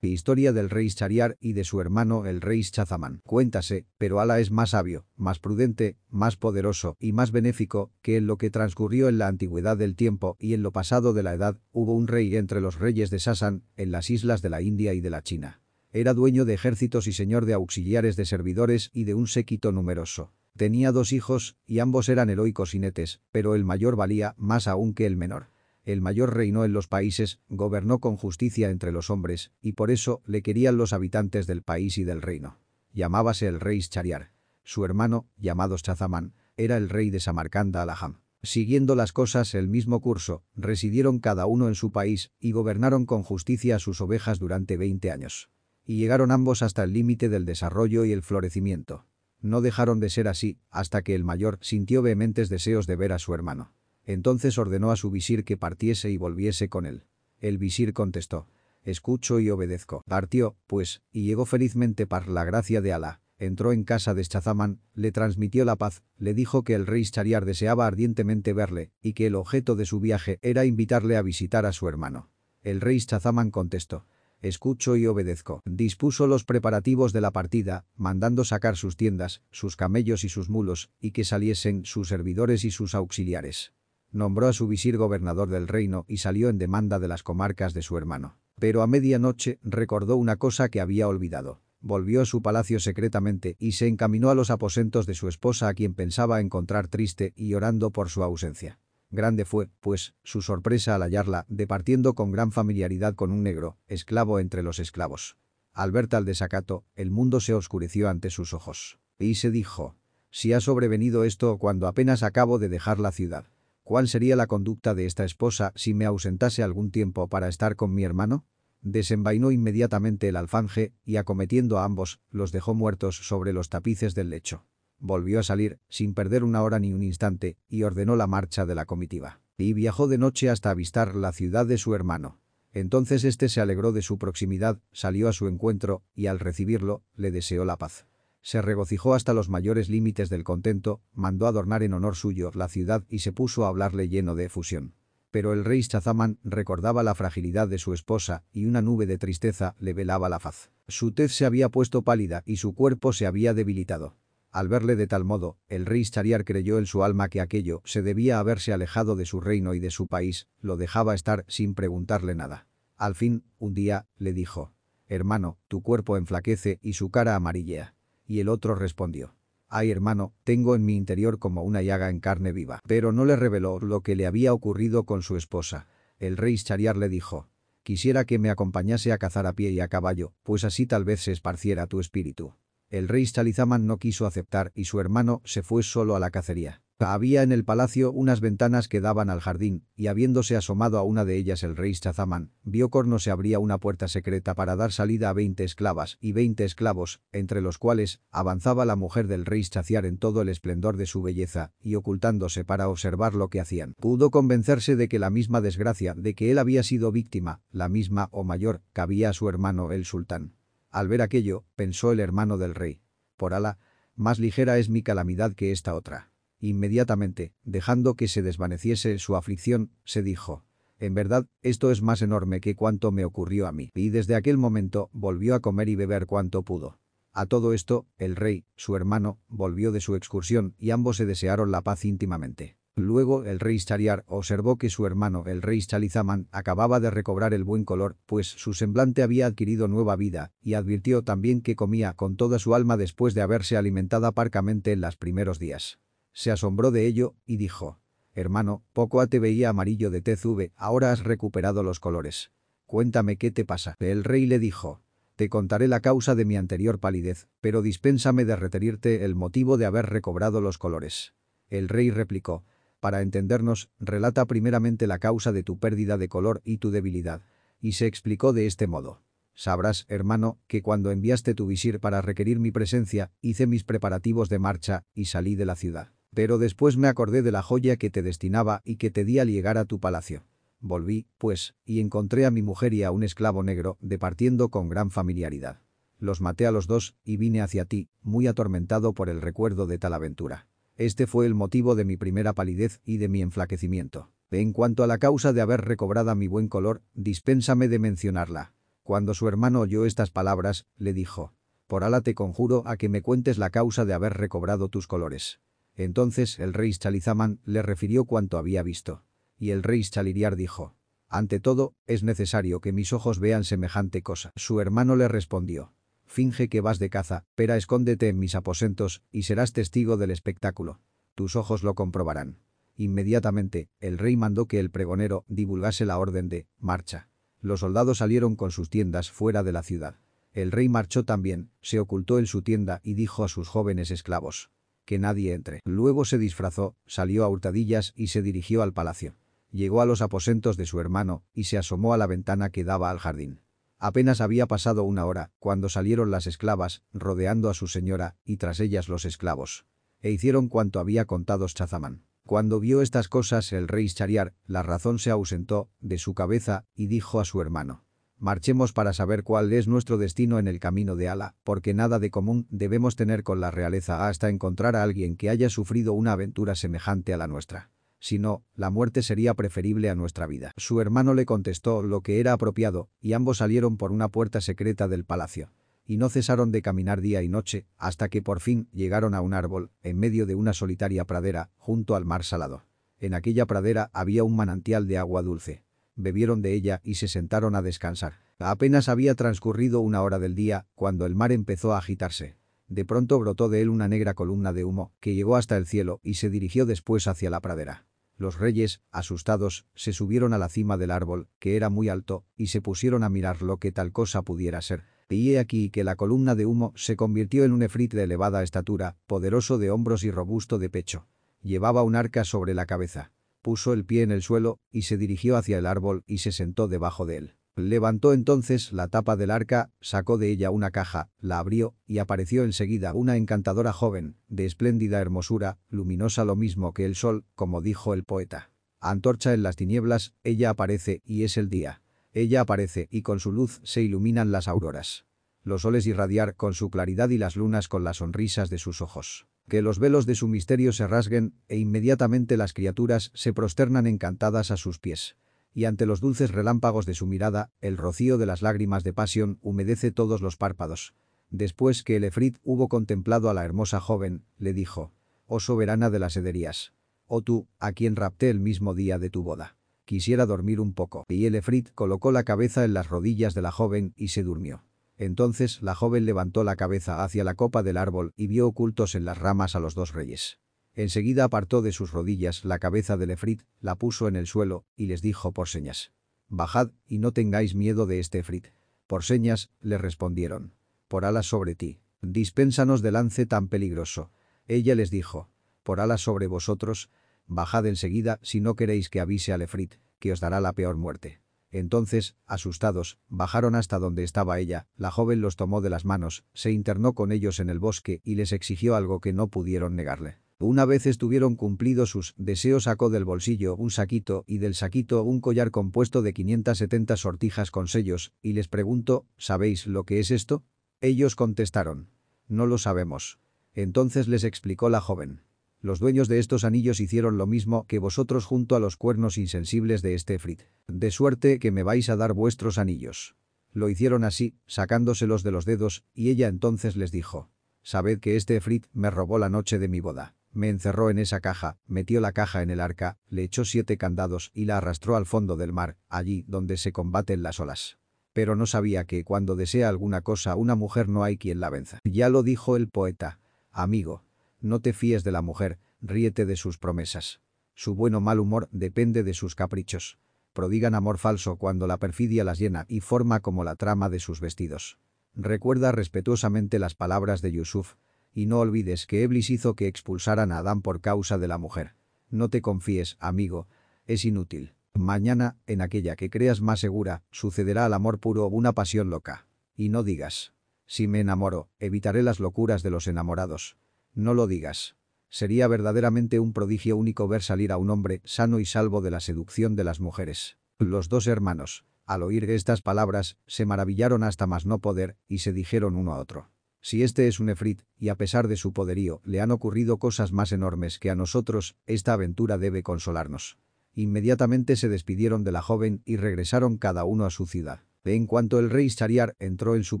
Historia del rey Chariar y de su hermano el rey Chazamán. Cuéntase, pero Ala es más sabio, más prudente, más poderoso y más benéfico que en lo que transcurrió en la antigüedad del tiempo y en lo pasado de la edad, hubo un rey entre los reyes de Sasan, en las islas de la India y de la China. Era dueño de ejércitos y señor de auxiliares de servidores y de un séquito numeroso. Tenía dos hijos, y ambos eran heroicos jinetes, pero el mayor valía más aún que el menor. El mayor reinó en los países, gobernó con justicia entre los hombres, y por eso le querían los habitantes del país y del reino. Llamábase el rey Chariar. Su hermano, llamado Chazamán, era el rey de Samarcanda Alaham. Siguiendo las cosas el mismo curso, residieron cada uno en su país y gobernaron con justicia a sus ovejas durante 20 años. Y llegaron ambos hasta el límite del desarrollo y el florecimiento. No dejaron de ser así, hasta que el mayor sintió vehementes deseos de ver a su hermano. Entonces ordenó a su visir que partiese y volviese con él. El visir contestó, escucho y obedezco. Partió, pues, y llegó felizmente por la gracia de Alá. Entró en casa de Chazamán, le transmitió la paz, le dijo que el rey Chariar deseaba ardientemente verle y que el objeto de su viaje era invitarle a visitar a su hermano. El rey Chazamán contestó, escucho y obedezco. Dispuso los preparativos de la partida, mandando sacar sus tiendas, sus camellos y sus mulos, y que saliesen sus servidores y sus auxiliares. Nombró a su visir gobernador del reino y salió en demanda de las comarcas de su hermano. Pero a medianoche recordó una cosa que había olvidado. Volvió a su palacio secretamente y se encaminó a los aposentos de su esposa a quien pensaba encontrar triste y llorando por su ausencia. Grande fue, pues, su sorpresa al hallarla, departiendo con gran familiaridad con un negro, esclavo entre los esclavos. Al ver tal desacato, el mundo se oscureció ante sus ojos. Y se dijo, si ha sobrevenido esto cuando apenas acabo de dejar la ciudad. ¿Cuál sería la conducta de esta esposa si me ausentase algún tiempo para estar con mi hermano? Desenvainó inmediatamente el alfanje y acometiendo a ambos, los dejó muertos sobre los tapices del lecho. Volvió a salir, sin perder una hora ni un instante, y ordenó la marcha de la comitiva. Y viajó de noche hasta avistar la ciudad de su hermano. Entonces éste se alegró de su proximidad, salió a su encuentro, y al recibirlo, le deseó la paz se regocijó hasta los mayores límites del contento, mandó adornar en honor suyo la ciudad y se puso a hablarle lleno de efusión. Pero el rey Chazaman recordaba la fragilidad de su esposa y una nube de tristeza le velaba la faz. Su tez se había puesto pálida y su cuerpo se había debilitado. Al verle de tal modo, el rey Chariar creyó en su alma que aquello se debía haberse alejado de su reino y de su país, lo dejaba estar sin preguntarle nada. Al fin, un día, le dijo, «Hermano, tu cuerpo enflaquece y su cara amarillea». Y el otro respondió. Ay hermano, tengo en mi interior como una llaga en carne viva. Pero no le reveló lo que le había ocurrido con su esposa. El rey Chariar le dijo. Quisiera que me acompañase a cazar a pie y a caballo, pues así tal vez se esparciera tu espíritu. El rey Chalizaman no quiso aceptar y su hermano se fue solo a la cacería. Había en el palacio unas ventanas que daban al jardín, y habiéndose asomado a una de ellas el rey Chazaman, vio corno se abría una puerta secreta para dar salida a veinte esclavas y veinte esclavos, entre los cuales avanzaba la mujer del rey Chaciar en todo el esplendor de su belleza, y ocultándose para observar lo que hacían. Pudo convencerse de que la misma desgracia de que él había sido víctima, la misma o mayor, cabía a su hermano el sultán. Al ver aquello, pensó el hermano del rey. Por ala, más ligera es mi calamidad que esta otra. Inmediatamente, dejando que se desvaneciese su aflicción, se dijo, en verdad, esto es más enorme que cuanto me ocurrió a mí. Y desde aquel momento volvió a comer y beber cuanto pudo. A todo esto, el rey, su hermano, volvió de su excursión y ambos se desearon la paz íntimamente. Luego el rey Chariar observó que su hermano, el rey Chalizaman, acababa de recobrar el buen color, pues su semblante había adquirido nueva vida, y advirtió también que comía con toda su alma después de haberse alimentada parcamente en los primeros días. Se asombró de ello y dijo, hermano, poco a te veía amarillo de tez ahora has recuperado los colores. Cuéntame qué te pasa. El rey le dijo, te contaré la causa de mi anterior palidez, pero dispénsame de reterirte el motivo de haber recobrado los colores. El rey replicó, para entendernos, relata primeramente la causa de tu pérdida de color y tu debilidad. Y se explicó de este modo. Sabrás, hermano, que cuando enviaste tu visir para requerir mi presencia, hice mis preparativos de marcha y salí de la ciudad. Pero después me acordé de la joya que te destinaba y que te di al llegar a tu palacio. Volví, pues, y encontré a mi mujer y a un esclavo negro, departiendo con gran familiaridad. Los maté a los dos y vine hacia ti, muy atormentado por el recuerdo de tal aventura. Este fue el motivo de mi primera palidez y de mi enflaquecimiento. En cuanto a la causa de haber recobrado mi buen color, dispénsame de mencionarla. Cuando su hermano oyó estas palabras, le dijo, por Alá te conjuro a que me cuentes la causa de haber recobrado tus colores. Entonces el rey Chalizaman le refirió cuanto había visto. Y el rey Chaliriar dijo, ante todo, es necesario que mis ojos vean semejante cosa. Su hermano le respondió, finge que vas de caza, pero escóndete en mis aposentos y serás testigo del espectáculo. Tus ojos lo comprobarán. Inmediatamente, el rey mandó que el pregonero divulgase la orden de marcha. Los soldados salieron con sus tiendas fuera de la ciudad. El rey marchó también, se ocultó en su tienda y dijo a sus jóvenes esclavos. Que nadie entre. Luego se disfrazó, salió a hurtadillas y se dirigió al palacio. Llegó a los aposentos de su hermano y se asomó a la ventana que daba al jardín. Apenas había pasado una hora, cuando salieron las esclavas, rodeando a su señora, y tras ellas los esclavos. E hicieron cuanto había contado Chazamán. Cuando vio estas cosas el rey Chariar, la razón se ausentó de su cabeza y dijo a su hermano. Marchemos para saber cuál es nuestro destino en el camino de Ala, porque nada de común debemos tener con la realeza hasta encontrar a alguien que haya sufrido una aventura semejante a la nuestra. Si no, la muerte sería preferible a nuestra vida. Su hermano le contestó lo que era apropiado, y ambos salieron por una puerta secreta del palacio. Y no cesaron de caminar día y noche, hasta que por fin llegaron a un árbol, en medio de una solitaria pradera, junto al mar salado. En aquella pradera había un manantial de agua dulce bebieron de ella y se sentaron a descansar. Apenas había transcurrido una hora del día, cuando el mar empezó a agitarse. De pronto brotó de él una negra columna de humo, que llegó hasta el cielo y se dirigió después hacia la pradera. Los reyes, asustados, se subieron a la cima del árbol, que era muy alto, y se pusieron a mirar lo que tal cosa pudiera ser. Y he aquí que la columna de humo se convirtió en un efrit de elevada estatura, poderoso de hombros y robusto de pecho. Llevaba un arca sobre la cabeza puso el pie en el suelo y se dirigió hacia el árbol y se sentó debajo de él. Levantó entonces la tapa del arca, sacó de ella una caja, la abrió y apareció enseguida una encantadora joven, de espléndida hermosura, luminosa lo mismo que el sol, como dijo el poeta. Antorcha en las tinieblas, ella aparece y es el día. Ella aparece y con su luz se iluminan las auroras. Los soles irradiar con su claridad y las lunas con las sonrisas de sus ojos que los velos de su misterio se rasguen e inmediatamente las criaturas se prosternan encantadas a sus pies. Y ante los dulces relámpagos de su mirada, el rocío de las lágrimas de pasión humedece todos los párpados. Después que el Efrit hubo contemplado a la hermosa joven, le dijo, «Oh soberana de las hederías, oh tú, a quien rapté el mismo día de tu boda. Quisiera dormir un poco». Y el Efrit colocó la cabeza en las rodillas de la joven y se durmió. Entonces la joven levantó la cabeza hacia la copa del árbol y vio ocultos en las ramas a los dos reyes. Enseguida apartó de sus rodillas la cabeza del Efrit, la puso en el suelo y les dijo por señas. Bajad y no tengáis miedo de este Efrit. Por señas, le respondieron. Por alas sobre ti. Dispénsanos de lance tan peligroso. Ella les dijo. Por alas sobre vosotros. Bajad enseguida si no queréis que avise al Efrit, que os dará la peor muerte. Entonces, asustados, bajaron hasta donde estaba ella, la joven los tomó de las manos, se internó con ellos en el bosque y les exigió algo que no pudieron negarle. Una vez estuvieron cumplidos sus deseos sacó del bolsillo un saquito y del saquito un collar compuesto de 570 sortijas con sellos, y les preguntó, ¿sabéis lo que es esto? Ellos contestaron, no lo sabemos. Entonces les explicó la joven. Los dueños de estos anillos hicieron lo mismo que vosotros junto a los cuernos insensibles de este Efrit. De suerte que me vais a dar vuestros anillos. Lo hicieron así, sacándoselos de los dedos, y ella entonces les dijo. Sabed que este Efrit me robó la noche de mi boda. Me encerró en esa caja, metió la caja en el arca, le echó siete candados y la arrastró al fondo del mar, allí donde se combaten las olas. Pero no sabía que cuando desea alguna cosa una mujer no hay quien la venza. Ya lo dijo el poeta. Amigo, no te fíes de la mujer, ríete de sus promesas. Su buen o mal humor depende de sus caprichos. Prodigan amor falso cuando la perfidia las llena y forma como la trama de sus vestidos. Recuerda respetuosamente las palabras de Yusuf, y no olvides que Eblis hizo que expulsaran a Adán por causa de la mujer. No te confíes, amigo, es inútil. Mañana, en aquella que creas más segura, sucederá al amor puro una pasión loca. Y no digas, si me enamoro, evitaré las locuras de los enamorados. No lo digas. Sería verdaderamente un prodigio único ver salir a un hombre sano y salvo de la seducción de las mujeres. Los dos hermanos, al oír estas palabras, se maravillaron hasta más no poder y se dijeron uno a otro. Si este es un efrit, y a pesar de su poderío, le han ocurrido cosas más enormes que a nosotros, esta aventura debe consolarnos. Inmediatamente se despidieron de la joven y regresaron cada uno a su ciudad. En cuanto el rey Shariar entró en su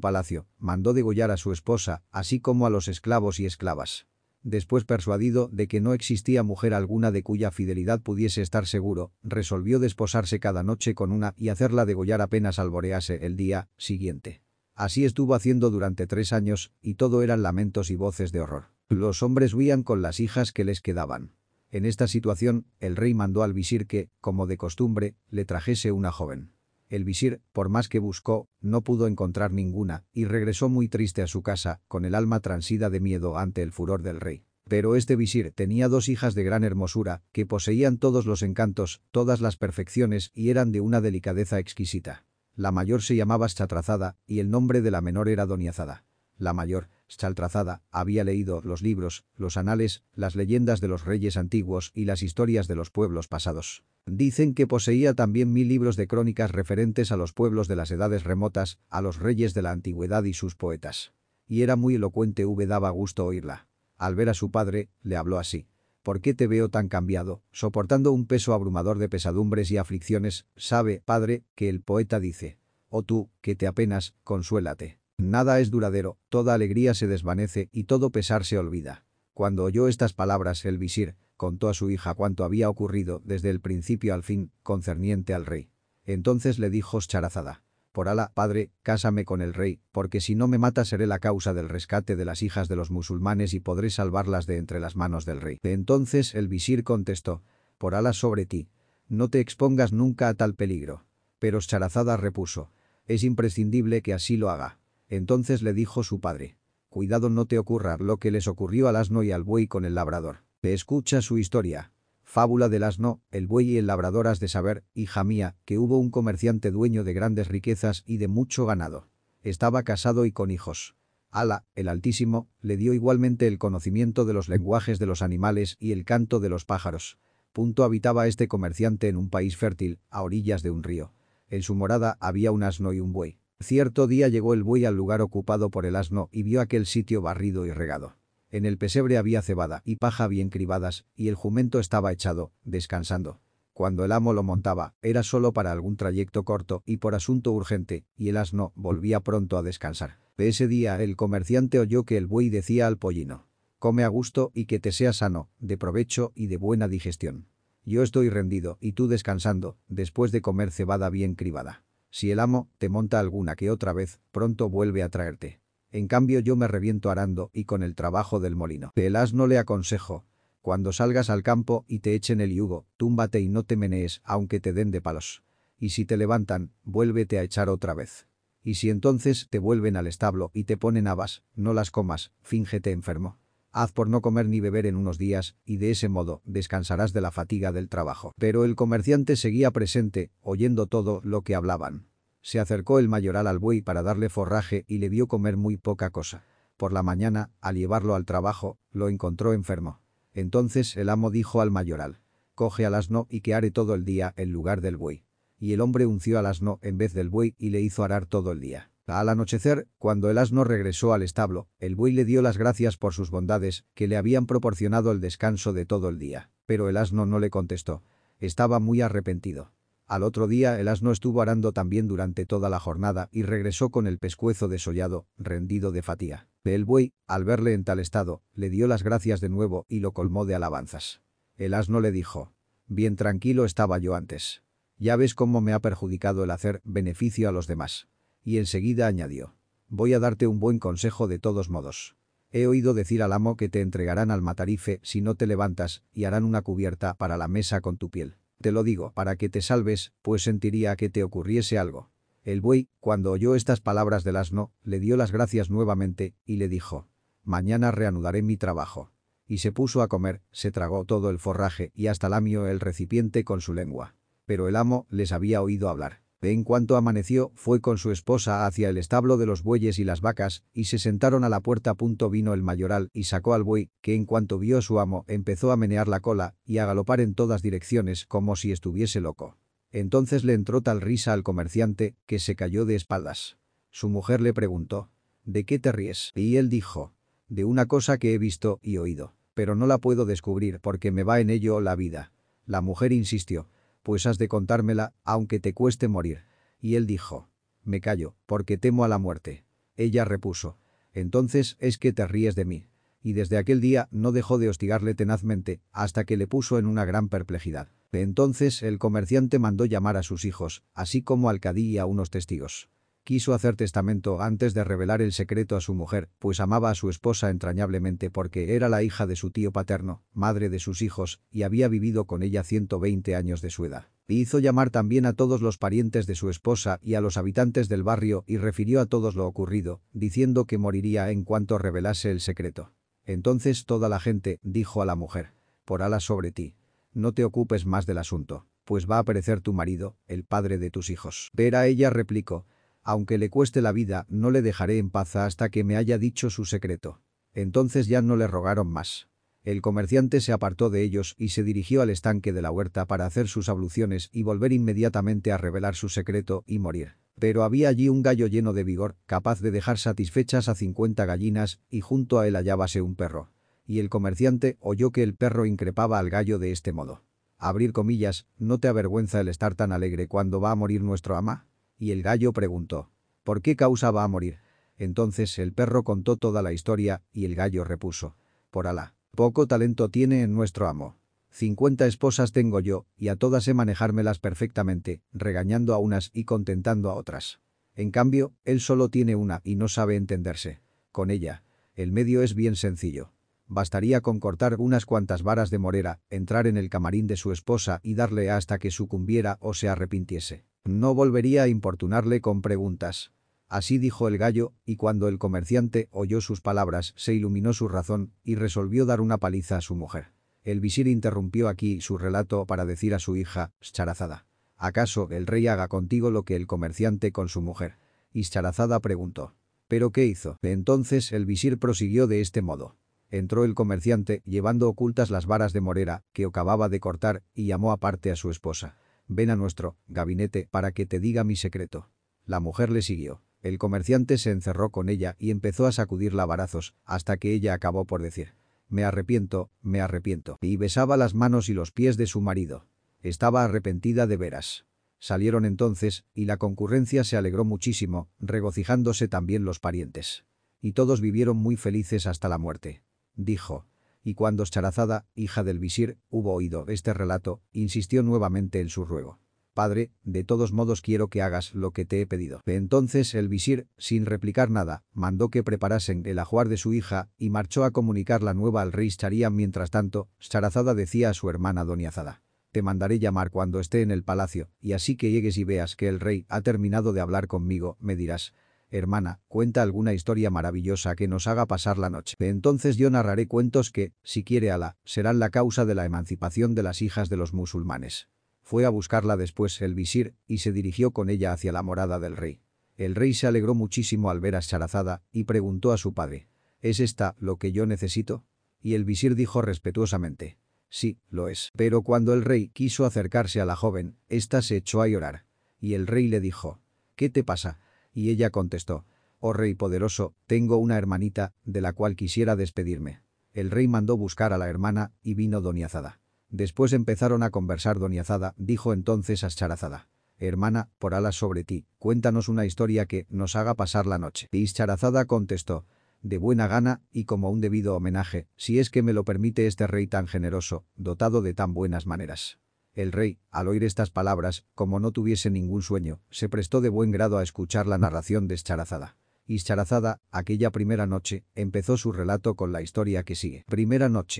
palacio, mandó degollar a su esposa, así como a los esclavos y esclavas. Después persuadido de que no existía mujer alguna de cuya fidelidad pudiese estar seguro, resolvió desposarse cada noche con una y hacerla degollar apenas alborease el día siguiente. Así estuvo haciendo durante tres años, y todo eran lamentos y voces de horror. Los hombres huían con las hijas que les quedaban. En esta situación, el rey mandó al visir que, como de costumbre, le trajese una joven. El visir, por más que buscó, no pudo encontrar ninguna, y regresó muy triste a su casa, con el alma transida de miedo ante el furor del rey. Pero este visir tenía dos hijas de gran hermosura, que poseían todos los encantos, todas las perfecciones y eran de una delicadeza exquisita. La mayor se llamaba Schatrazada, y el nombre de la menor era Doniazada. La mayor, Schaltrazada, había leído los libros, los anales, las leyendas de los reyes antiguos y las historias de los pueblos pasados. Dicen que poseía también mil libros de crónicas referentes a los pueblos de las edades remotas, a los reyes de la antigüedad y sus poetas. Y era muy elocuente v daba gusto oírla. Al ver a su padre, le habló así. ¿Por qué te veo tan cambiado, soportando un peso abrumador de pesadumbres y aflicciones? Sabe, padre, que el poeta dice. Oh tú, que te apenas, consuélate. Nada es duradero, toda alegría se desvanece y todo pesar se olvida. Cuando oyó estas palabras el visir, contó a su hija cuanto había ocurrido desde el principio al fin, concerniente al rey. Entonces le dijo Charazada. Por Alá, padre, cásame con el rey, porque si no me mata seré la causa del rescate de las hijas de los musulmanes y podré salvarlas de entre las manos del rey. Entonces el visir contestó. Por Alá sobre ti. No te expongas nunca a tal peligro. Pero Charazada repuso. Es imprescindible que así lo haga. Entonces le dijo su padre. Cuidado no te ocurra lo que les ocurrió al asno y al buey con el labrador. Te escucha su historia. Fábula del asno, el buey y el labrador has de saber, hija mía, que hubo un comerciante dueño de grandes riquezas y de mucho ganado. Estaba casado y con hijos. Ala, el Altísimo, le dio igualmente el conocimiento de los lenguajes de los animales y el canto de los pájaros. Punto habitaba este comerciante en un país fértil, a orillas de un río. En su morada había un asno y un buey. Cierto día llegó el buey al lugar ocupado por el asno y vio aquel sitio barrido y regado. En el pesebre había cebada y paja bien cribadas, y el jumento estaba echado, descansando. Cuando el amo lo montaba, era solo para algún trayecto corto y por asunto urgente, y el asno volvía pronto a descansar. De ese día el comerciante oyó que el buey decía al pollino, «Come a gusto y que te sea sano, de provecho y de buena digestión. Yo estoy rendido y tú descansando, después de comer cebada bien cribada». Si el amo te monta alguna que otra vez, pronto vuelve a traerte. En cambio yo me reviento arando y con el trabajo del molino. El asno le aconsejo. Cuando salgas al campo y te echen el yugo, túmbate y no te menees aunque te den de palos. Y si te levantan, vuélvete a echar otra vez. Y si entonces te vuelven al establo y te ponen habas, no las comas, fíngete enfermo. Haz por no comer ni beber en unos días, y de ese modo descansarás de la fatiga del trabajo. Pero el comerciante seguía presente, oyendo todo lo que hablaban. Se acercó el mayoral al buey para darle forraje y le vio comer muy poca cosa. Por la mañana, al llevarlo al trabajo, lo encontró enfermo. Entonces el amo dijo al mayoral, coge al asno y que are todo el día en lugar del buey. Y el hombre unció al asno en vez del buey y le hizo arar todo el día. Al anochecer, cuando el asno regresó al establo, el buey le dio las gracias por sus bondades, que le habían proporcionado el descanso de todo el día. Pero el asno no le contestó. Estaba muy arrepentido. Al otro día el asno estuvo arando también durante toda la jornada y regresó con el pescuezo desollado, rendido de fatiga. El buey, al verle en tal estado, le dio las gracias de nuevo y lo colmó de alabanzas. El asno le dijo, bien tranquilo estaba yo antes. Ya ves cómo me ha perjudicado el hacer beneficio a los demás y enseguida añadió. Voy a darte un buen consejo de todos modos. He oído decir al amo que te entregarán al matarife si no te levantas y harán una cubierta para la mesa con tu piel. Te lo digo para que te salves, pues sentiría que te ocurriese algo. El buey, cuando oyó estas palabras del asno, le dio las gracias nuevamente y le dijo, «Mañana reanudaré mi trabajo». Y se puso a comer, se tragó todo el forraje y hasta lamió el recipiente con su lengua. Pero el amo les había oído hablar. En cuanto amaneció, fue con su esposa hacia el establo de los bueyes y las vacas, y se sentaron a la puerta. Punto vino el mayoral y sacó al buey, que en cuanto vio a su amo empezó a menear la cola y a galopar en todas direcciones como si estuviese loco. Entonces le entró tal risa al comerciante que se cayó de espaldas. Su mujer le preguntó, ¿de qué te ríes? Y él dijo, de una cosa que he visto y oído, pero no la puedo descubrir porque me va en ello la vida. La mujer insistió, pues has de contármela, aunque te cueste morir. Y él dijo, me callo, porque temo a la muerte. Ella repuso. Entonces es que te ríes de mí. Y desde aquel día no dejó de hostigarle tenazmente hasta que le puso en una gran perplejidad. Entonces el comerciante mandó llamar a sus hijos, así como al cadí y a unos testigos. Quiso hacer testamento antes de revelar el secreto a su mujer, pues amaba a su esposa entrañablemente porque era la hija de su tío paterno, madre de sus hijos, y había vivido con ella 120 años de su edad. Hizo llamar también a todos los parientes de su esposa y a los habitantes del barrio y refirió a todos lo ocurrido, diciendo que moriría en cuanto revelase el secreto. Entonces toda la gente dijo a la mujer, por alas sobre ti. No te ocupes más del asunto, pues va a perecer tu marido, el padre de tus hijos. Vera ella replicó, aunque le cueste la vida, no le dejaré en paz hasta que me haya dicho su secreto. Entonces ya no le rogaron más. El comerciante se apartó de ellos y se dirigió al estanque de la huerta para hacer sus abluciones y volver inmediatamente a revelar su secreto y morir. Pero había allí un gallo lleno de vigor, capaz de dejar satisfechas a cincuenta gallinas, y junto a él hallábase un perro. Y el comerciante oyó que el perro increpaba al gallo de este modo. Abrir comillas, ¿no te avergüenza el estar tan alegre cuando va a morir nuestro ama? Y el gallo preguntó, ¿por qué causa va a morir? Entonces el perro contó toda la historia y el gallo repuso, por Alá, poco talento tiene en nuestro amo. Cincuenta esposas tengo yo, y a todas sé manejármelas perfectamente, regañando a unas y contentando a otras. En cambio, él solo tiene una y no sabe entenderse. Con ella, el medio es bien sencillo. Bastaría con cortar unas cuantas varas de morera, entrar en el camarín de su esposa y darle hasta que sucumbiera o se arrepintiese. No volvería a importunarle con preguntas. Así dijo el gallo, y cuando el comerciante oyó sus palabras se iluminó su razón y resolvió dar una paliza a su mujer. El visir interrumpió aquí su relato para decir a su hija, Scharazada. ¿Acaso el rey haga contigo lo que el comerciante con su mujer? Y Scharazada preguntó. ¿Pero qué hizo? Entonces el visir prosiguió de este modo. Entró el comerciante, llevando ocultas las varas de morera, que acababa de cortar, y llamó aparte a su esposa. Ven a nuestro gabinete para que te diga mi secreto. La mujer le siguió. El comerciante se encerró con ella y empezó a sacudirla varazos, hasta que ella acabó por decir, me arrepiento, me arrepiento, y besaba las manos y los pies de su marido. Estaba arrepentida de veras. Salieron entonces, y la concurrencia se alegró muchísimo, regocijándose también los parientes. Y todos vivieron muy felices hasta la muerte. Dijo, y cuando Charazada, hija del visir, hubo oído este relato, insistió nuevamente en su ruego. Padre, de todos modos quiero que hagas lo que te he pedido. Entonces el visir, sin replicar nada, mandó que preparasen el ajuar de su hija y marchó a comunicar la nueva al rey Sharia. Mientras tanto, Charazada decía a su hermana Doniazada. Te mandaré llamar cuando esté en el palacio, y así que llegues y veas que el rey ha terminado de hablar conmigo, me dirás, Hermana, cuenta alguna historia maravillosa que nos haga pasar la noche. Entonces yo narraré cuentos que, si quiere Alá, serán la causa de la emancipación de las hijas de los musulmanes. Fue a buscarla después el visir y se dirigió con ella hacia la morada del rey. El rey se alegró muchísimo al ver a Sharazada y preguntó a su padre, ¿es esta lo que yo necesito? Y el visir dijo respetuosamente, sí, lo es. Pero cuando el rey quiso acercarse a la joven, ésta se echó a llorar. Y el rey le dijo, ¿qué te pasa? Y ella contestó, «Oh rey poderoso, tengo una hermanita, de la cual quisiera despedirme». El rey mandó buscar a la hermana y vino Doniazada. Después empezaron a conversar Doniazada, dijo entonces a Charazada. «Hermana, por alas sobre ti, cuéntanos una historia que nos haga pasar la noche». Y Charazada contestó, de buena gana y como un debido homenaje, si es que me lo permite este rey tan generoso, dotado de tan buenas maneras. El rey, al oír estas palabras, como no tuviese ningún sueño, se prestó de buen grado a escuchar la narración de Escharazada. Y Charazada, aquella primera noche, empezó su relato con la historia que sigue. Primera noche.